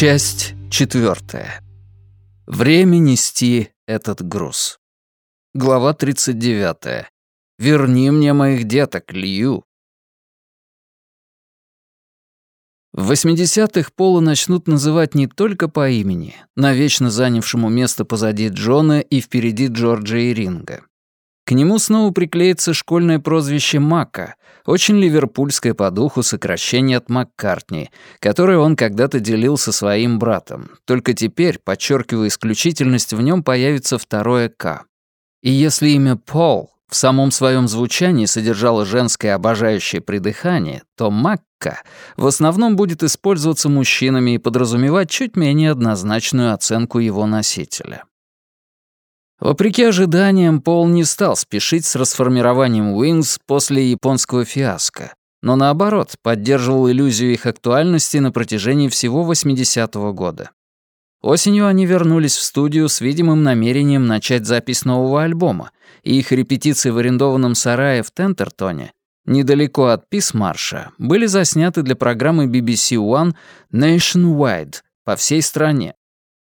Часть четвертая. Время нести этот груз. Глава 39. «Верни мне моих деток, Лью». В 80-х Пола начнут называть не только по имени, навечно занявшему место позади Джона и впереди Джорджа и Ринга. К нему снова приклеится школьное прозвище Мака, очень ливерпульское по духу сокращение от Маккартни, которое он когда-то делил со своим братом. Только теперь, подчеркивая исключительность, в нем появится второе «К». И если имя Пол в самом своем звучании содержало женское обожающее придыхание, то Макка в основном будет использоваться мужчинами и подразумевать чуть менее однозначную оценку его носителя. Вопреки ожиданиям, Пол не стал спешить с расформированием Wings после японского фиаско, но наоборот, поддерживал иллюзию их актуальности на протяжении всего 80-го года. Осенью они вернулись в студию с видимым намерением начать запись нового альбома, и их репетиции в арендованном сарае в Тентертоне, недалеко от Писмарша, были засняты для программы BBC One Nationwide по всей стране.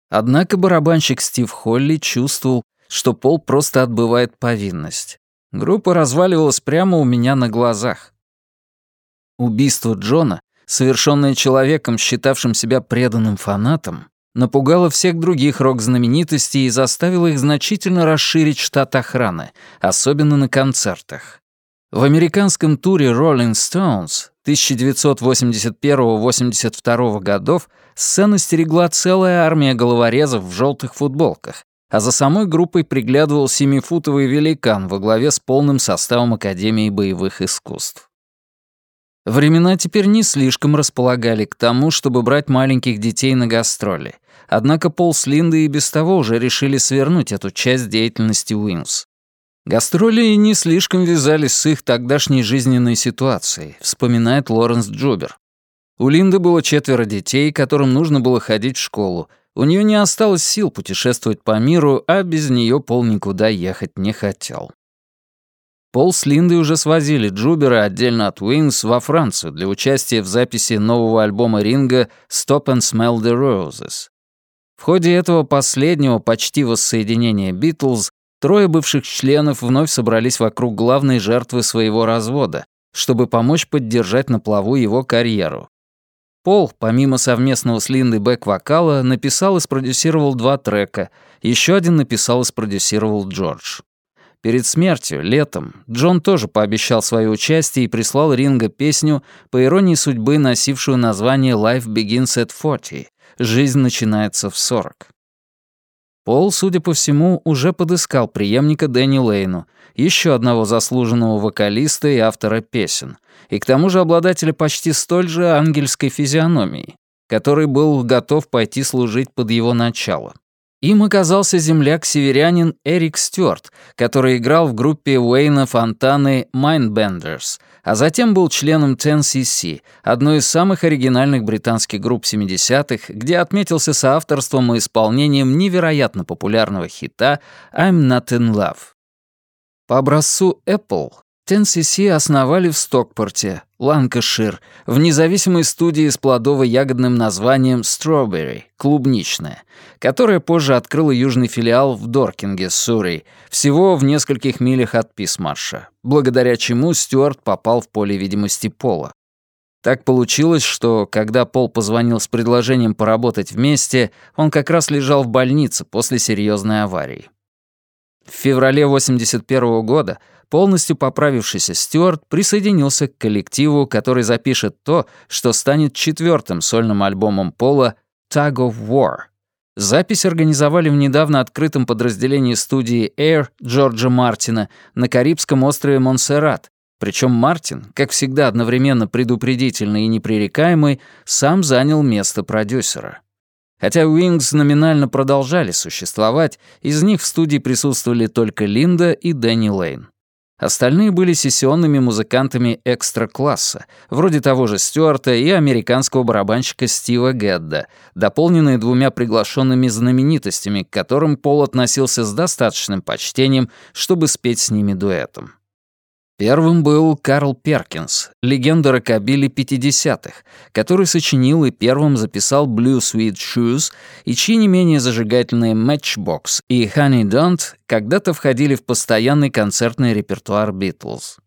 Однако барабанщик Стив Холли чувствовал, что Пол просто отбывает повинность. Группа разваливалась прямо у меня на глазах. Убийство Джона, совершенное человеком, считавшим себя преданным фанатом, напугало всех других рок-знаменитостей и заставило их значительно расширить штат охраны, особенно на концертах. В американском туре Rolling Stones 1981-82 годов сцену стерегла целая армия головорезов в желтых футболках, а за самой группой приглядывал семифутовый великан во главе с полным составом Академии боевых искусств. Времена теперь не слишком располагали к тому, чтобы брать маленьких детей на гастроли, однако Пол с Линдой и без того уже решили свернуть эту часть деятельности Wings. Гастроли не слишком вязались с их тогдашней жизненной ситуацией, вспоминает Лоренс Джубер. У Линды было четверо детей, которым нужно было ходить в школу, у нее не осталось сил путешествовать по миру, а без нее Пол никуда ехать не хотел. Пол с Линдой уже свозили Джубера отдельно от Wings во Францию для участия в записи нового альбома Ринго «Stop and Smell the Roses». В ходе этого последнего почти воссоединения Битлз трое бывших членов вновь собрались вокруг главной жертвы своего развода, чтобы помочь поддержать на плаву его карьеру. Пол, помимо совместного с Линдой бэк-вокала, написал и спродюсировал два трека, еще один написал и спродюсировал Джордж. Перед смертью, летом, Джон тоже пообещал свое участие и прислал Ринго песню, по иронии судьбы носившую название «Life Begins at 40» — «Жизнь начинается в 40». Пол, судя по всему, уже подыскал преемника Дэнни Лейну, еще одного заслуженного вокалиста и автора песен, и к тому же обладателя почти столь же ангельской физиономией, который был готов пойти служить под его начало. Им оказался земляк-северянин Эрик Стюарт, который играл в группе Уэйна Фонтаны Mindbenders, а затем был членом 10cc, одной из самых оригинальных британских групп 70-х, где отметился соавторством и исполнением невероятно популярного хита «I'm Not In Love». По образцу Apple TNCC основали в Стокпорте, Ланкашир, в независимой студии с плодово-ягодным названием Strawberry, клубничная, которая позже открыла южный филиал в Доркинге, Суррей, всего в нескольких милях от Писмарша, благодаря чему Стюарт попал в поле видимости Пола. Так получилось, что, когда Пол позвонил с предложением поработать вместе, он как раз лежал в больнице после серьезной аварии. В феврале 81 года полностью поправившийся Стюарт присоединился к коллективу, который запишет то, что станет четвертым сольным альбомом Пола «Tug of War». Запись организовали в недавно открытом подразделении студии Air Джорджа Мартина на Карибском острове Монсеррат, причем Мартин, как всегда одновременно предупредительный и непререкаемый, сам занял место продюсера. Хотя Wings номинально продолжали существовать, из них в студии присутствовали только Линда и Дэнни Лейн. Остальные были сессионными музыкантами экстра-класса, вроде того же Стюарта и американского барабанщика Стива Гэдда, дополненные двумя приглашенными знаменитостями, к которым Пол относился с достаточным почтением, чтобы спеть с ними дуэтом. Первым был Карл Перкинс, легенда рокобили 50-х, который сочинил и первым записал Blue Sweet Shoes, и чьи не менее зажигательные Matchbox и Honey Don't когда-то входили в постоянный концертный репертуар Битлз.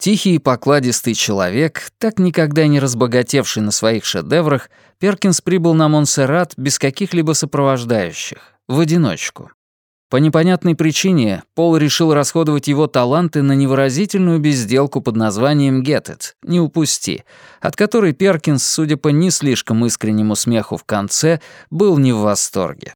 Тихий и покладистый человек, так никогда не разбогатевший на своих шедеврах, Перкинс прибыл на Монсеррат без каких-либо сопровождающих, в одиночку. По непонятной причине Пол решил расходовать его таланты на невыразительную безделку под названием «Get It» — «Не упусти», от которой Перкинс, судя по не слишком искреннему смеху в конце, был не в восторге.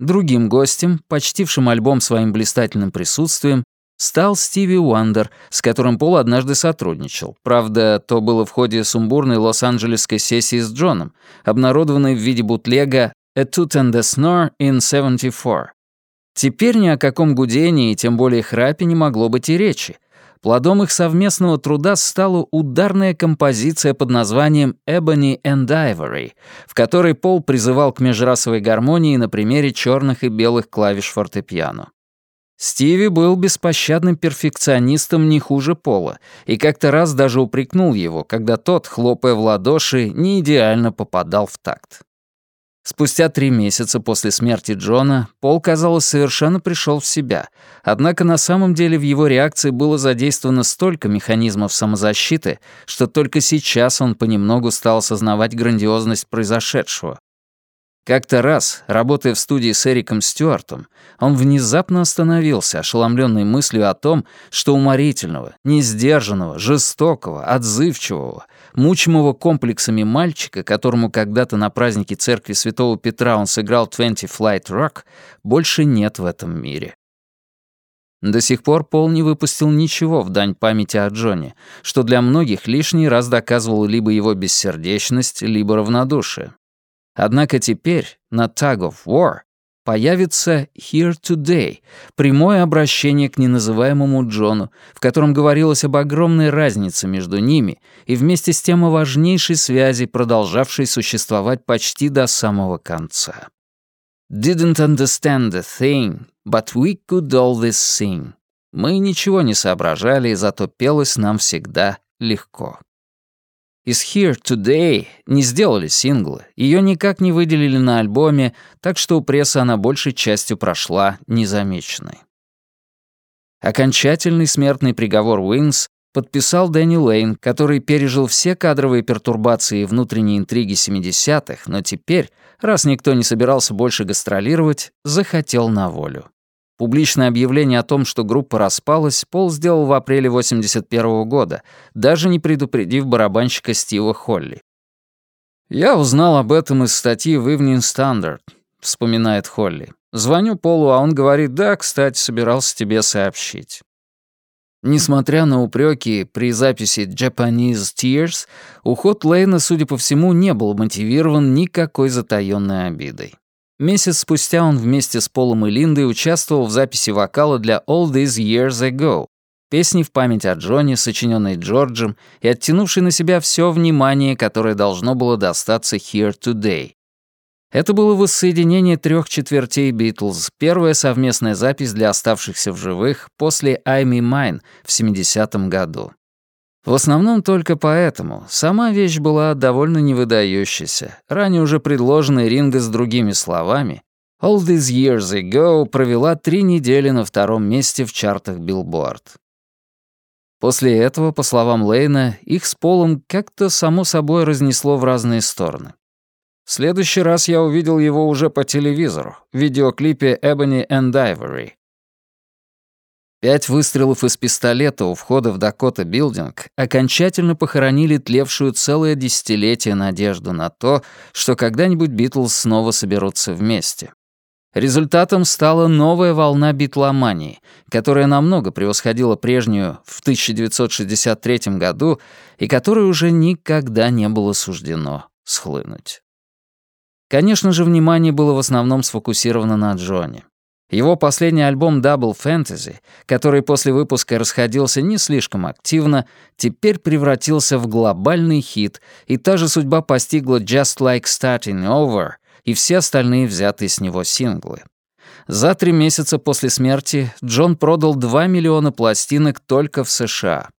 Другим гостем, почтившим альбом своим блистательным присутствием, стал Стиви Уандер, с которым Пол однажды сотрудничал. Правда, то было в ходе сумбурной лос-анджелесской сессии с Джоном, обнародованной в виде бутлега «A Toot and a Snore in 74». Теперь ни о каком гудении и тем более храпе не могло быть и речи. Плодом их совместного труда стала ударная композиция под названием «Ebony and Ivory», в которой Пол призывал к межрасовой гармонии на примере черных и белых клавиш фортепиано. Стиви был беспощадным перфекционистом не хуже Пола, и как-то раз даже упрекнул его, когда тот, хлопая в ладоши, не идеально попадал в такт. Спустя три месяца после смерти Джона Пол, казалось, совершенно пришел в себя, однако на самом деле в его реакции было задействовано столько механизмов самозащиты, что только сейчас он понемногу стал осознавать грандиозность произошедшего. Как-то раз, работая в студии с Эриком Стюартом, он внезапно остановился, ошеломленный мыслью о том, что уморительного, несдержанного, жестокого, отзывчивого, мучимого комплексами мальчика, которому когда-то на празднике церкви Святого Петра он сыграл «Twenty Flight Rock», больше нет в этом мире. До сих пор Пол не выпустил ничего в дань памяти о Джоне, что для многих лишний раз доказывало либо его бессердечность, либо равнодушие. Однако теперь на Tug of War появится «Here Today» — прямое обращение к неназываемому Джону, в котором говорилось об огромной разнице между ними и вместе с тем о важнейшей связи, продолжавшей существовать почти до самого конца. «Didn't understand a thing, but we could always sing». Мы ничего не соображали, зато пелось нам всегда легко. Из Here Today не сделали синглы, ее никак не выделили на альбоме, так что у прессы она большей частью прошла незамеченной. Окончательный смертный приговор Уинс подписал Дэнни Лейн, который пережил все кадровые пертурбации и внутренние интриги 70-х, но теперь, раз никто не собирался больше гастролировать, захотел на волю. Публичное объявление о том, что группа распалась, Пол сделал в апреле 81 -го года, даже не предупредив барабанщика Стива Холли. «Я узнал об этом из статьи в Evening Standard», — вспоминает Холли. «Звоню Полу, а он говорит, да, кстати, собирался тебе сообщить». Несмотря на упреки при записи Japanese Tears, уход Лейна, судя по всему, не был мотивирован никакой затаённой обидой. Месяц спустя он вместе с Полом и Линдой участвовал в записи вокала для All These Years Ago, песни в память о Джоне, сочиненной Джорджем и оттянувшей на себя все внимание, которое должно было достаться Here Today. Это было воссоединение трех четвертей Битлз, первая совместная запись для оставшихся в живых после I'm Mine в 70-м году. В основном только поэтому. Сама вещь была довольно невыдающейся. Ранее уже предложенная Ринго с другими словами, «All these years ago» провела три недели на втором месте в чартах Billboard. После этого, по словам Лейна, их с Полом как-то само собой разнесло в разные стороны. В следующий раз я увидел его уже по телевизору, в видеоклипе «Ebony and Ivory», Пять выстрелов из пистолета у входа в Дакота Билдинг окончательно похоронили тлевшую целое десятилетие надежду на то, что когда-нибудь Битлз снова соберутся вместе. Результатом стала новая волна битломании, которая намного превосходила прежнюю в 1963 году и которой уже никогда не было суждено схлынуть. Конечно же, внимание было в основном сфокусировано на Джоне. Его последний альбом Double Fantasy, который после выпуска расходился не слишком активно, теперь превратился в глобальный хит, и та же судьба постигла Just Like Starting Over и все остальные взятые с него синглы. За три месяца после смерти Джон продал 2 миллиона пластинок только в США.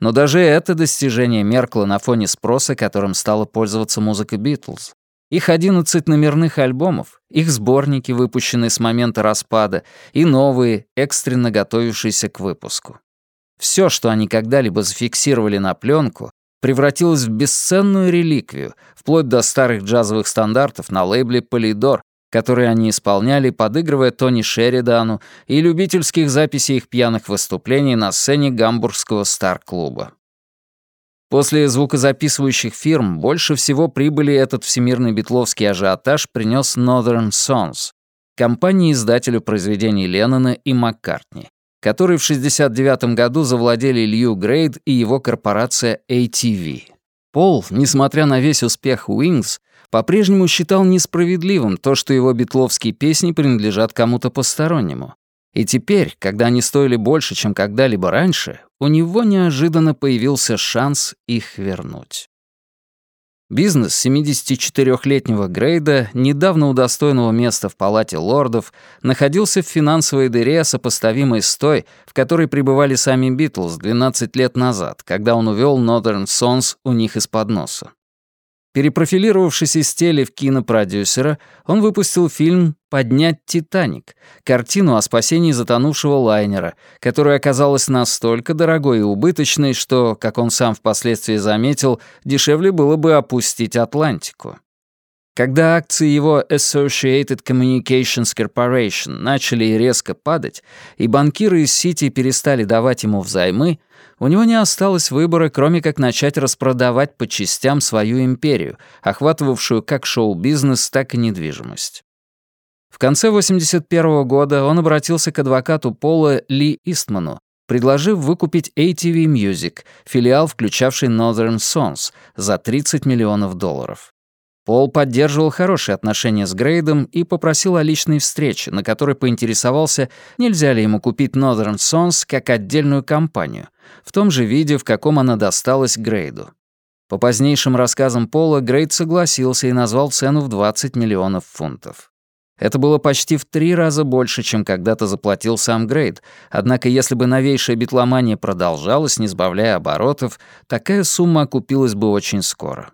Но даже это достижение меркло на фоне спроса, которым стала пользоваться музыка Битлз. Их 11 номерных альбомов, их сборники, выпущенные с момента распада, и новые, экстренно готовившиеся к выпуску. Все, что они когда-либо зафиксировали на пленку, превратилось в бесценную реликвию, вплоть до старых джазовых стандартов на лейбле «Полидор», которые они исполняли, подыгрывая Тони Шеридану и любительских записей их пьяных выступлений на сцене гамбургского стар-клуба. После звукозаписывающих фирм больше всего прибыли этот всемирный битловский ажиотаж принес Northern Sons, компании-издателю произведений Леннона и Маккартни, которые в 1969 году завладели Лью Грейд и его корпорация ATV. Пол, несмотря на весь успех Wings, по-прежнему считал несправедливым то, что его битловские песни принадлежат кому-то постороннему. И теперь, когда они стоили больше, чем когда-либо раньше, у него неожиданно появился шанс их вернуть. Бизнес 74-летнего Грейда, недавно удостоенного места в Палате лордов, находился в финансовой дыре, сопоставимой с той, в которой пребывали сами Битлз 12 лет назад, когда он увел Northern Sons у них из-под носа. Перепрофилировавшись из теле в кинопродюсера, он выпустил фильм «Поднять Титаник», картину о спасении затонувшего лайнера, которая оказалась настолько дорогой и убыточной, что, как он сам впоследствии заметил, дешевле было бы опустить Атлантику. Когда акции его Associated Communications Corporation начали резко падать, и банкиры из Сити перестали давать ему взаймы, у него не осталось выбора, кроме как начать распродавать по частям свою империю, охватывавшую как шоу-бизнес, так и недвижимость. В конце 81 года он обратился к адвокату Пола Ли Истману, предложив выкупить ATV Music, филиал, включавший Northern Sons, за 30 миллионов долларов. Пол поддерживал хорошие отношения с Грейдом и попросил о личной встрече, на которой поинтересовался, нельзя ли ему купить Northern Sons как отдельную компанию, в том же виде, в каком она досталась Грейду. По позднейшим рассказам Пола, Грейд согласился и назвал цену в 20 миллионов фунтов. Это было почти в три раза больше, чем когда-то заплатил сам Грейд, однако если бы новейшая битломания продолжалась, не сбавляя оборотов, такая сумма окупилась бы очень скоро.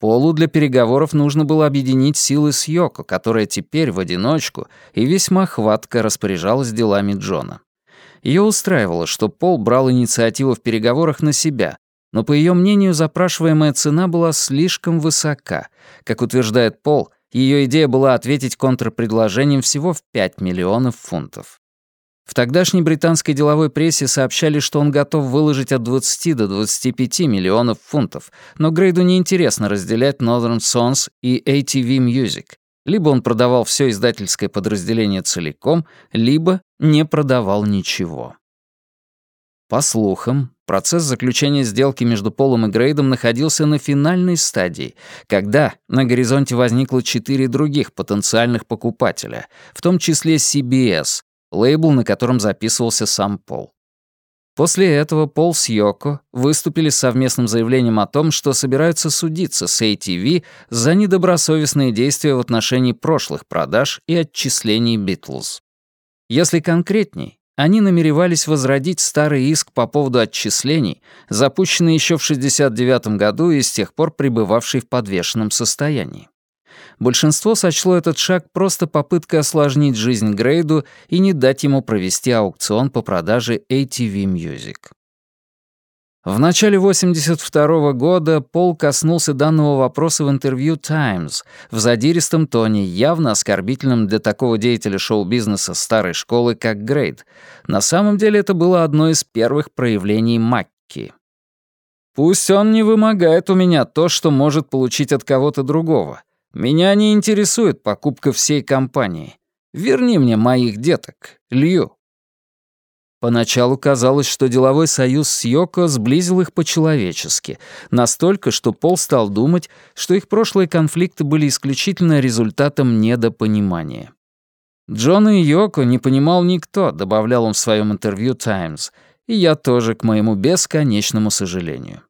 Полу для переговоров нужно было объединить силы с Йоко, которая теперь в одиночку и весьма хватко распоряжалась делами Джона. Ее устраивало, что Пол брал инициативу в переговорах на себя, но, по ее мнению, запрашиваемая цена была слишком высока. Как утверждает Пол, ее идея была ответить контрпредложением всего в 5 миллионов фунтов. В тогдашней британской деловой прессе сообщали, что он готов выложить от 20 до 25 миллионов фунтов, но Грейду неинтересно разделять Northern Sons и ATV Music. Либо он продавал все издательское подразделение целиком, либо не продавал ничего. По слухам, процесс заключения сделки между Полом и Грейдом находился на финальной стадии, когда на горизонте возникло четыре других потенциальных покупателя, в том числе CBS, лейбл, на котором записывался сам Пол. После этого Пол с Йоко выступили с совместным заявлением о том, что собираются судиться с ATV за недобросовестные действия в отношении прошлых продаж и отчислений Битлз. Если конкретней, они намеревались возродить старый иск по поводу отчислений, запущенный еще в 1969 году и с тех пор пребывавший в подвешенном состоянии. Большинство сочло этот шаг просто попыткой осложнить жизнь Грейду и не дать ему провести аукцион по продаже ATV Music. В начале 82 -го года Пол коснулся данного вопроса в интервью «Таймс» в задиристом тоне, явно оскорбительном для такого деятеля шоу-бизнеса старой школы, как Грейд. На самом деле это было одно из первых проявлений Макки. «Пусть он не вымогает у меня то, что может получить от кого-то другого. Меня не интересует покупка всей компании. Верни мне моих деток, Лью». Поначалу казалось, что деловой союз с Йоко сблизил их по-человечески, настолько, что Пол стал думать, что их прошлые конфликты были исключительно результатом недопонимания. Джона и Йоко не понимал никто, добавлял он в своем интервью «Таймс», и я тоже, к моему бесконечному сожалению.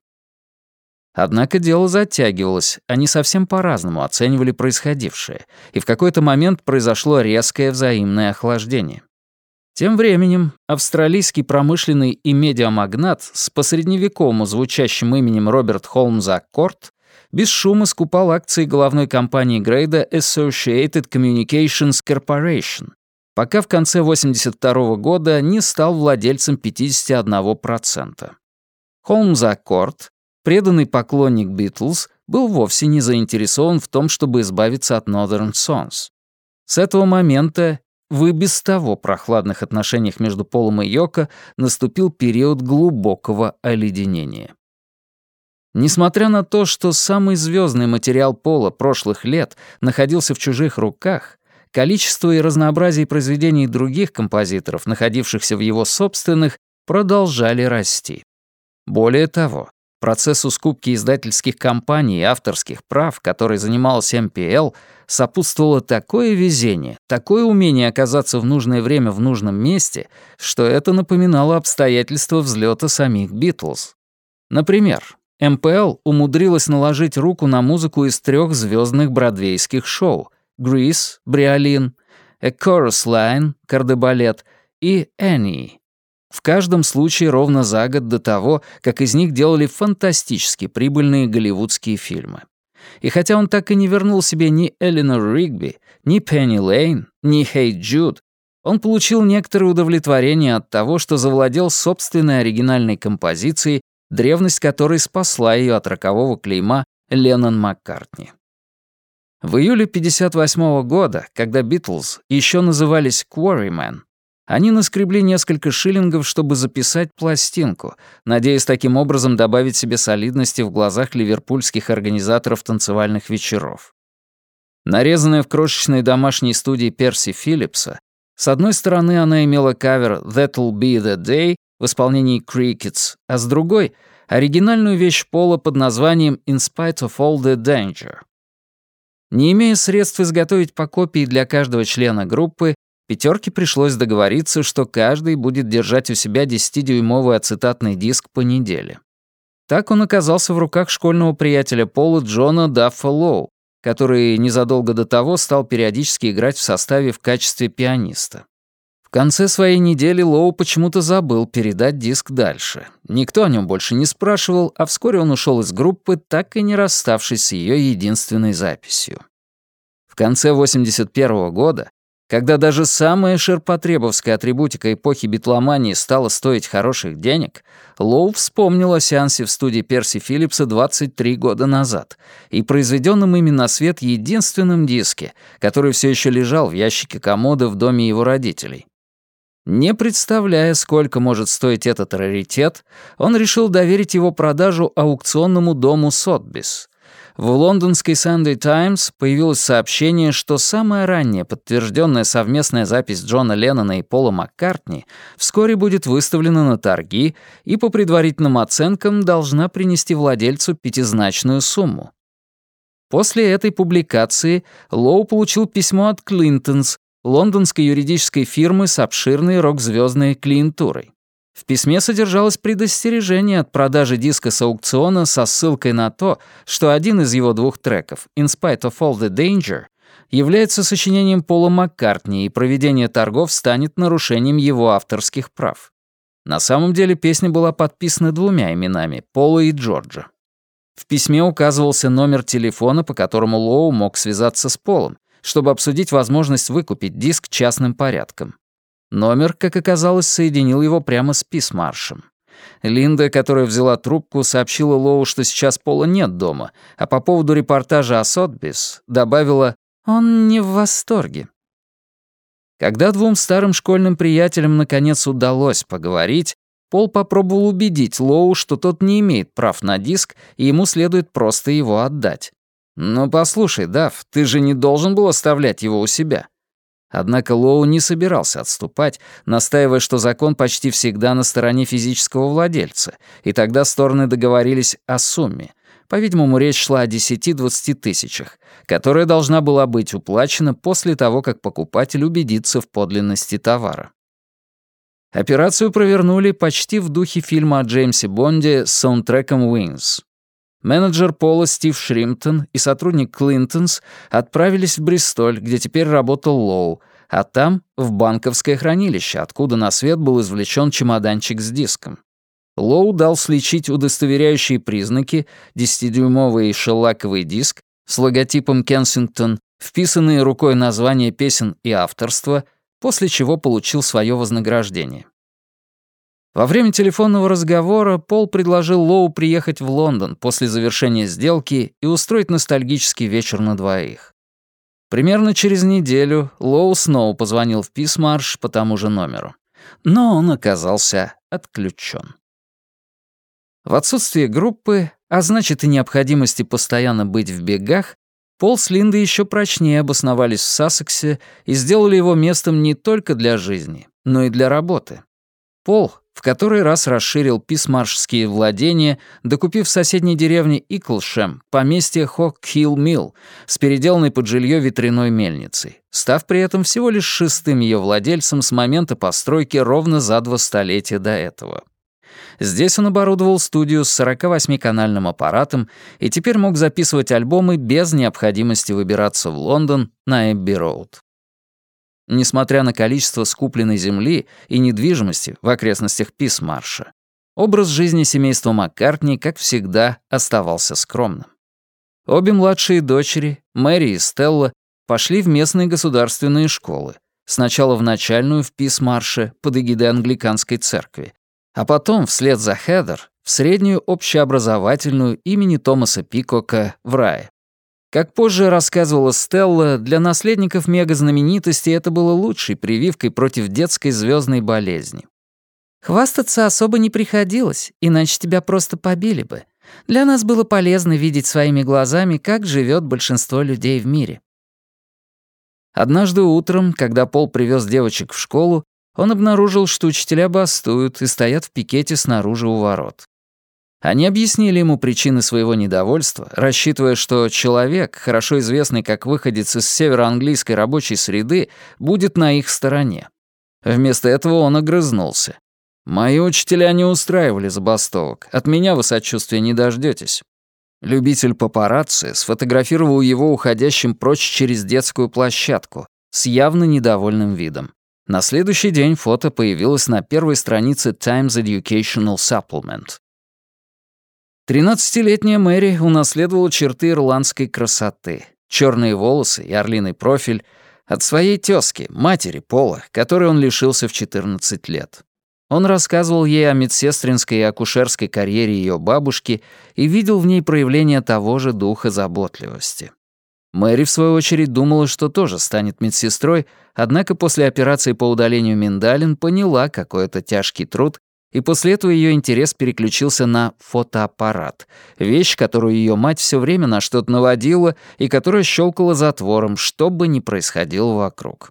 Однако дело затягивалось, они совсем по-разному оценивали происходившее, и в какой-то момент произошло резкое взаимное охлаждение. Тем временем австралийский промышленный и медиамагнат с посредневековым звучащим именем Роберт Холмс Аккорд без шума скупал акции головной компании Грейда Associated Communications Corporation, пока в конце 1982 года не стал владельцем 51%. Холмс Аккорд, преданный поклонник Битлз, был вовсе не заинтересован в том, чтобы избавиться от Northern Sons. С этого момента в и без того прохладных отношениях между Полом и Йоко наступил период глубокого оледенения. Несмотря на то, что самый звездный материал Пола прошлых лет находился в чужих руках, количество и разнообразие произведений других композиторов, находившихся в его собственных, продолжали расти. Более того, процессу скупки издательских компаний и авторских прав, который занимался МПЛ, сопутствовало такое везение, такое умение оказаться в нужное время в нужном месте, что это напоминало обстоятельства взлета самих Битлз. Например, МПЛ умудрилась наложить руку на музыку из трех звездных бродвейских шоу «Грис», «Бриолин», «A Chorus Line», «Кардебалет» и «Annie». В каждом случае ровно за год до того, как из них делали фантастически прибыльные голливудские фильмы. И хотя он так и не вернул себе ни Эленор Ригби, ни Пенни Лейн, ни Хейт Джуд, он получил некоторое удовлетворение от того, что завладел собственной оригинальной композицией древность которой спасла ее от рокового клейма Леннон Маккартни. В июле 58 года, когда Битлз еще назывались Quarrymen, они наскребли несколько шиллингов, чтобы записать пластинку, надеясь таким образом добавить себе солидности в глазах ливерпульских организаторов танцевальных вечеров. Нарезанная в крошечной домашней студии Перси Филлипса, с одной стороны она имела кавер «That'll be the day», в исполнении Crickets, а с другой — оригинальную вещь Пола под названием «In spite of all the danger». Не имея средств изготовить по копии для каждого члена группы, пятерке пришлось договориться, что каждый будет держать у себя 10-дюймовый ацетатный диск по неделе. Так он оказался в руках школьного приятеля Пола Джона Даффа Лоу, который незадолго до того стал периодически играть в составе в качестве пианиста конце своей недели Лоу почему-то забыл передать диск дальше. Никто о нем больше не спрашивал, а вскоре он ушел из группы, так и не расставшись с ее единственной записью. В конце 81 -го года, когда даже самая ширпотребовская атрибутика эпохи битломании стала стоить хороших денег, Лоу вспомнил о сеансе в студии Перси Филлипса 23 года назад и произведенном ими на свет единственном диске, который все еще лежал в ящике комода в доме его родителей. Не представляя, сколько может стоить этот раритет, он решил доверить его продажу аукционному дому Сотбис. В лондонской Sunday Times появилось сообщение, что самая ранняя подтвержденная совместная запись Джона Леннона и Пола Маккартни вскоре будет выставлена на торги и по предварительным оценкам должна принести владельцу пятизначную сумму. После этой публикации Лоу получил письмо от Клинтонс, лондонской юридической фирмы с обширной рок-звездной клиентурой. В письме содержалось предостережение от продажи диска с аукциона со ссылкой на то, что один из его двух треков, «In Spite of All the Danger», является сочинением Пола Маккартни, и проведение торгов станет нарушением его авторских прав. На самом деле песня была подписана двумя именами — Пола и Джорджа. В письме указывался номер телефона, по которому Лоу мог связаться с Полом, чтобы обсудить возможность выкупить диск частным порядком. Номер, как оказалось, соединил его прямо с Писмаршем. Линда, которая взяла трубку, сообщила Лоу, что сейчас Пола нет дома, а по поводу репортажа о Сотбис добавила «Он не в восторге». Когда двум старым школьным приятелям наконец удалось поговорить, Пол попробовал убедить Лоу, что тот не имеет прав на диск, и ему следует просто его отдать. «Ну послушай, Дав, ты же не должен был оставлять его у себя». Однако Лоу не собирался отступать, настаивая, что закон почти всегда на стороне физического владельца, и тогда стороны договорились о сумме. По-видимому, речь шла о 10-20 тысячах, которая должна была быть уплачена после того, как покупатель убедится в подлинности товара. Операцию провернули почти в духе фильма о Джеймсе Бонде с саундтреком «Wings». Менеджер Пола Стив Шримптон и сотрудник Клинтонс отправились в Бристоль, где теперь работал Лоу, а там — в банковское хранилище, откуда на свет был извлечен чемоданчик с диском. Лоу дал сличить удостоверяющие признаки, 10-дюймовый шеллаковый диск с логотипом Кенсингтон, вписанные рукой названия песен и авторство, после чего получил свое вознаграждение. Во время телефонного разговора Пол предложил Лоу приехать в Лондон после завершения сделки и устроить ностальгический вечер на двоих. Примерно через неделю Лоу снова позвонил в Писмарш по тому же номеру. Но он оказался отключен. В отсутствие группы, а значит и необходимости постоянно быть в бегах, Пол с Линдой еще прочнее обосновались в Сассексе и сделали его местом не только для жизни, но и для работы. Пол в который раз расширил писмаршские владения, докупив в соседней деревне Иклшем поместье Хок-Хилл-Милл с переделанной под жилье ветряной мельницей, став при этом всего лишь шестым ее владельцем с момента постройки ровно за два столетия до этого. Здесь он оборудовал студию с 48-канальным аппаратом и теперь мог записывать альбомы без необходимости выбираться в Лондон на Эбби-Роуд. Несмотря на количество скупленной земли и недвижимости в окрестностях Писмарша, образ жизни семейства Маккартни, как всегда, оставался скромным. Обе младшие дочери, Мэри и Стелла, пошли в местные государственные школы, сначала в начальную в Писмарше под эгидой англиканской церкви, а потом, вслед за Хедер, в среднюю общеобразовательную имени Томаса Пикока в Рае. Как позже рассказывала Стелла, для наследников мега-знаменитости это было лучшей прививкой против детской звездной болезни. «Хвастаться особо не приходилось, иначе тебя просто побили бы. Для нас было полезно видеть своими глазами, как живет большинство людей в мире». Однажды утром, когда Пол привез девочек в школу, он обнаружил, что учителя бастуют и стоят в пикете снаружи у ворот. Они объяснили ему причины своего недовольства, рассчитывая, что человек, хорошо известный как выходец из североанглийской рабочей среды, будет на их стороне. Вместо этого он огрызнулся. «Мои учителя не устраивали забастовок. От меня вы сочувствия не дождётесь». Любитель папарацци сфотографировал его уходящим прочь через детскую площадку с явно недовольным видом. На следующий день фото появилось на первой странице Times Educational Supplement. Тринадцатилетняя Мэри унаследовала черты ирландской красоты, черные волосы и орлиный профиль от своей тёзки, матери Пола, которой он лишился в 14 лет. Он рассказывал ей о медсестринской и акушерской карьере ее бабушки и видел в ней проявление того же духа заботливости. Мэри, в свою очередь, думала, что тоже станет медсестрой, однако после операции по удалению миндалин поняла, какой это тяжкий труд, и после этого ее интерес переключился на фотоаппарат, вещь, которую ее мать все время на что-то наводила и которая щелкала затвором, что бы ни происходило вокруг.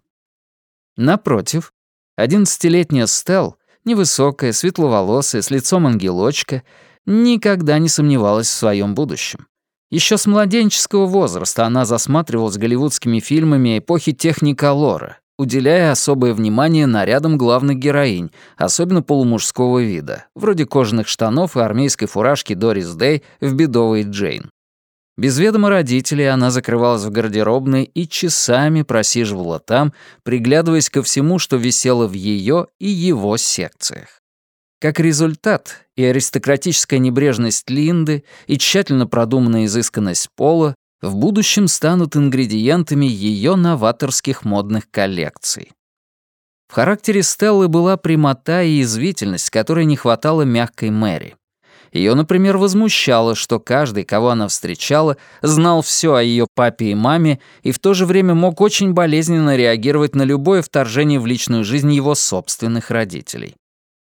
Напротив, одиннадцатилетняя Стелл, невысокая, светловолосая, с лицом ангелочка, никогда не сомневалась в своем будущем. Еще с младенческого возраста она засматривалась голливудскими фильмами эпохи техниколора, уделяя особое внимание нарядам главных героинь, особенно полумужского вида, вроде кожаных штанов и армейской фуражки Дорис Дэй в «Бедовой Джейн». Без ведома родителей она закрывалась в гардеробной и часами просиживала там, приглядываясь ко всему, что висело в ее и его секциях. Как результат, и аристократическая небрежность Линды, и тщательно продуманная изысканность Пола в будущем станут ингредиентами ее новаторских модных коллекций. В характере Стеллы была прямота и язвительность, которой не хватало мягкой Мэри. Ее, например, возмущало, что каждый, кого она встречала, знал все о ее папе и маме и в то же время мог очень болезненно реагировать на любое вторжение в личную жизнь его собственных родителей.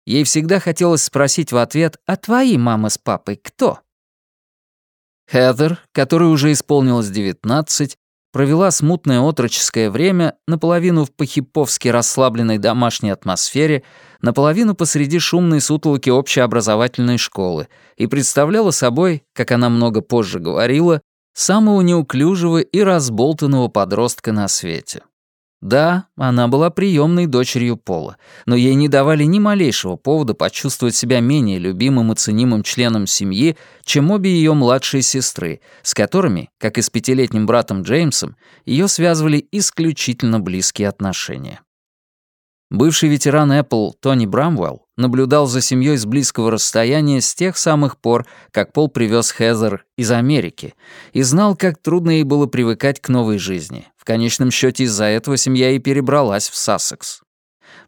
Ей всегда хотелось спросить в ответ «А твои мама с папой кто?» Хедер, которой уже исполнилось 19, провела смутное отроческое время наполовину в похиповски расслабленной домашней атмосфере, наполовину посреди шумной сутолоки общеобразовательной школы и представляла собой, как она много позже говорила, самого неуклюжего и разболтанного подростка на свете. Да, она была приемной дочерью Пола, но ей не давали ни малейшего повода почувствовать себя менее любимым и ценимым членом семьи, чем обе ее младшие сестры, с которыми, как и с пятилетним братом Джеймсом, ее связывали исключительно близкие отношения. Бывший ветеран Apple Тони Брамвелл наблюдал за семьей с близкого расстояния с тех самых пор, как Пол привез Хезер из Америки, и знал, как трудно ей было привыкать к новой жизни. В конечном счете из-за этого семья и перебралась в Сассекс.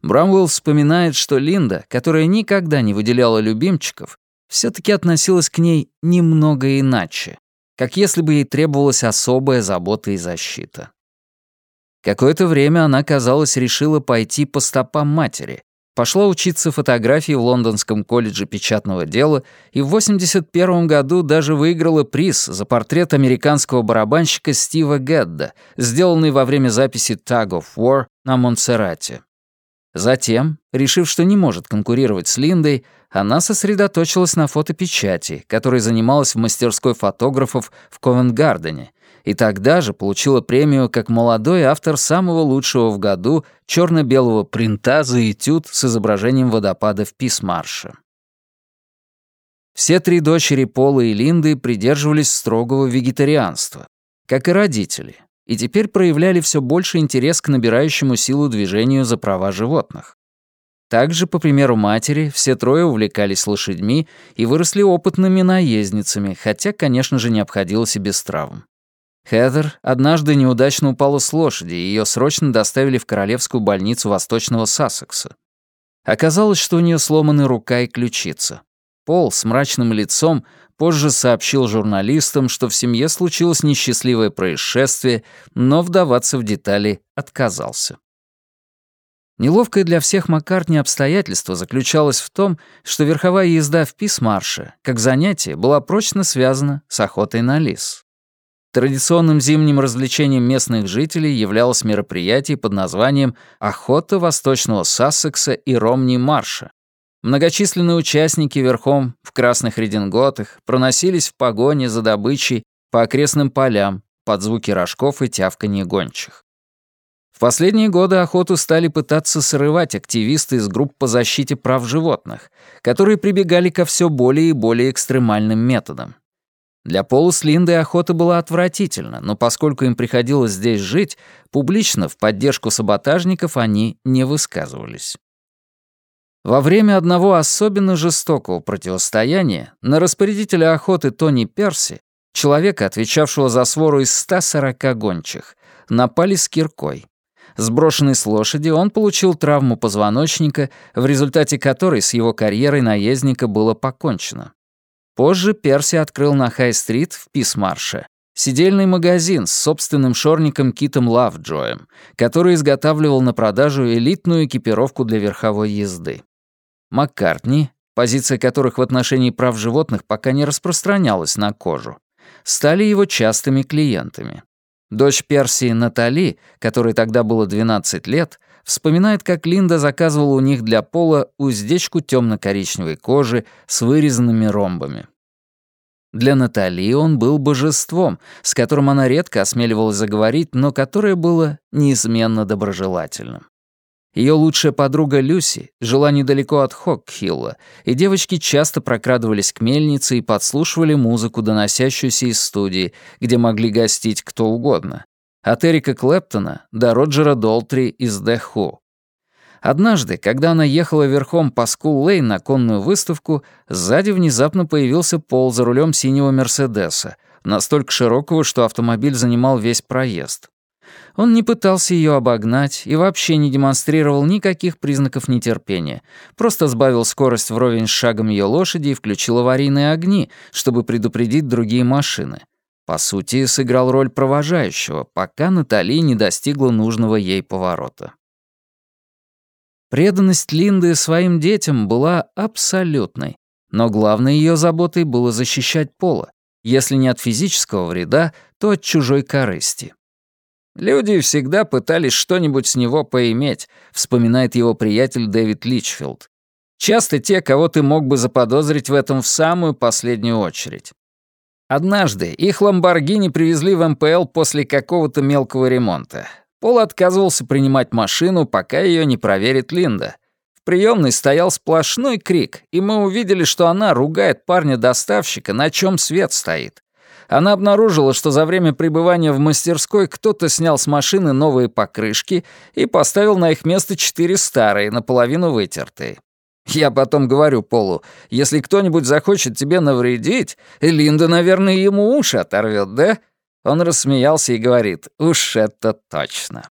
Брамвелл вспоминает, что Линда, которая никогда не выделяла любимчиков, все-таки относилась к ней немного иначе, как если бы ей требовалась особая забота и защита. Какое-то время она, казалось, решила пойти по стопам матери. Пошла учиться фотографии в Лондонском колледже печатного дела и в 81 году даже выиграла приз за портрет американского барабанщика Стива Гэдда, сделанный во время записи «Tug of War» на Монсеррате. Затем, решив, что не может конкурировать с Линдой, она сосредоточилась на фотопечати, которой занималась в мастерской фотографов в Ковент-Гардене, и тогда же получила премию как молодой автор самого лучшего в году черно-белого принта за этюд с изображением водопада в Писмарше. Все три дочери Пола и Линды придерживались строгого вегетарианства, как и родители, и теперь проявляли все больше интерес к набирающему силу движению за права животных. Также, по примеру матери, все трое увлекались лошадьми и выросли опытными наездницами, хотя, конечно же, не обходилось и без травм. Хедер однажды неудачно упала с лошади, и ее срочно доставили в королевскую больницу Восточного Сассекса. Оказалось, что у нее сломаны рука и ключица. Пол с мрачным лицом позже сообщил журналистам, что в семье случилось несчастливое происшествие, но вдаваться в детали отказался. Неловкое для всех Маккартни обстоятельство заключалось в том, что верховая езда в Писмарше, как занятие, была прочно связана с охотой на лис. Традиционным зимним развлечением местных жителей являлось мероприятие под названием «Охота восточного Сассекса и Ромни-Марша». Многочисленные участники верхом в красных рединготах проносились в погоне за добычей по окрестным полям под звуки рожков и тявканье гончих. В последние годы охоту стали пытаться срывать активисты из групп по защите прав животных, которые прибегали ко все более и более экстремальным методам. Для Пола с Линдой охота была отвратительна, но поскольку им приходилось здесь жить, публично в поддержку саботажников они не высказывались. Во время одного особенно жестокого противостояния на распорядителя охоты Тони Перси, человека, отвечавшего за свору из 140 гончих, напали с киркой. Сброшенный с лошади, он получил травму позвоночника, в результате которой с его карьерой наездника было покончено. Позже Перси открыл на Хай-стрит в Писмарше сидельный магазин с собственным шорником Китом Лавджоем, который изготавливал на продажу элитную экипировку для верховой езды. Маккартни, позиция которых в отношении прав животных пока не распространялась на кожу, стали его частыми клиентами. Дочь Персии Натали, которой тогда было 12 лет, вспоминает, как Линда заказывала у них для Пола уздечку темно-коричневой кожи с вырезанными ромбами. Для Натали он был божеством, с которым она редко осмеливалась заговорить, но которое было неизменно доброжелательным. Ее лучшая подруга Люси жила недалеко от Хокхилла, и девочки часто прокрадывались к мельнице и подслушивали музыку, доносящуюся из студии, где могли гостить кто угодно. От Эрика Клэптона до Роджера Долтри из The Who. Однажды, когда она ехала верхом по Скул-Лейн на конную выставку, сзади внезапно появился Пол за рулем синего Мерседеса, настолько широкого, что автомобиль занимал весь проезд. Он не пытался ее обогнать и вообще не демонстрировал никаких признаков нетерпения, просто сбавил скорость вровень с шагом ее лошади и включил аварийные огни, чтобы предупредить другие машины. По сути, сыграл роль провожающего, пока Натали не достигла нужного ей поворота. Преданность Линды своим детям была абсолютной, но главной ее заботой было защищать Пола, если не от физического вреда, то от чужой корысти. «Люди всегда пытались что-нибудь с него поиметь», вспоминает его приятель Дэвид Личфилд. «Часто те, кого ты мог бы заподозрить в этом в самую последнюю очередь. Однажды их Ламборгини привезли в МПЛ после какого-то мелкого ремонта. Пол отказывался принимать машину, пока ее не проверит Линда. В приемной стоял сплошной крик, и мы увидели, что она ругает парня-доставщика, на чем свет стоит. Она обнаружила, что за время пребывания в мастерской кто-то снял с машины новые покрышки и поставил на их место четыре старые, наполовину вытертые. Я потом говорю Полу, если кто-нибудь захочет тебе навредить, Линда, наверное, ему уши оторвет, да? Он рассмеялся и говорит, уж это точно.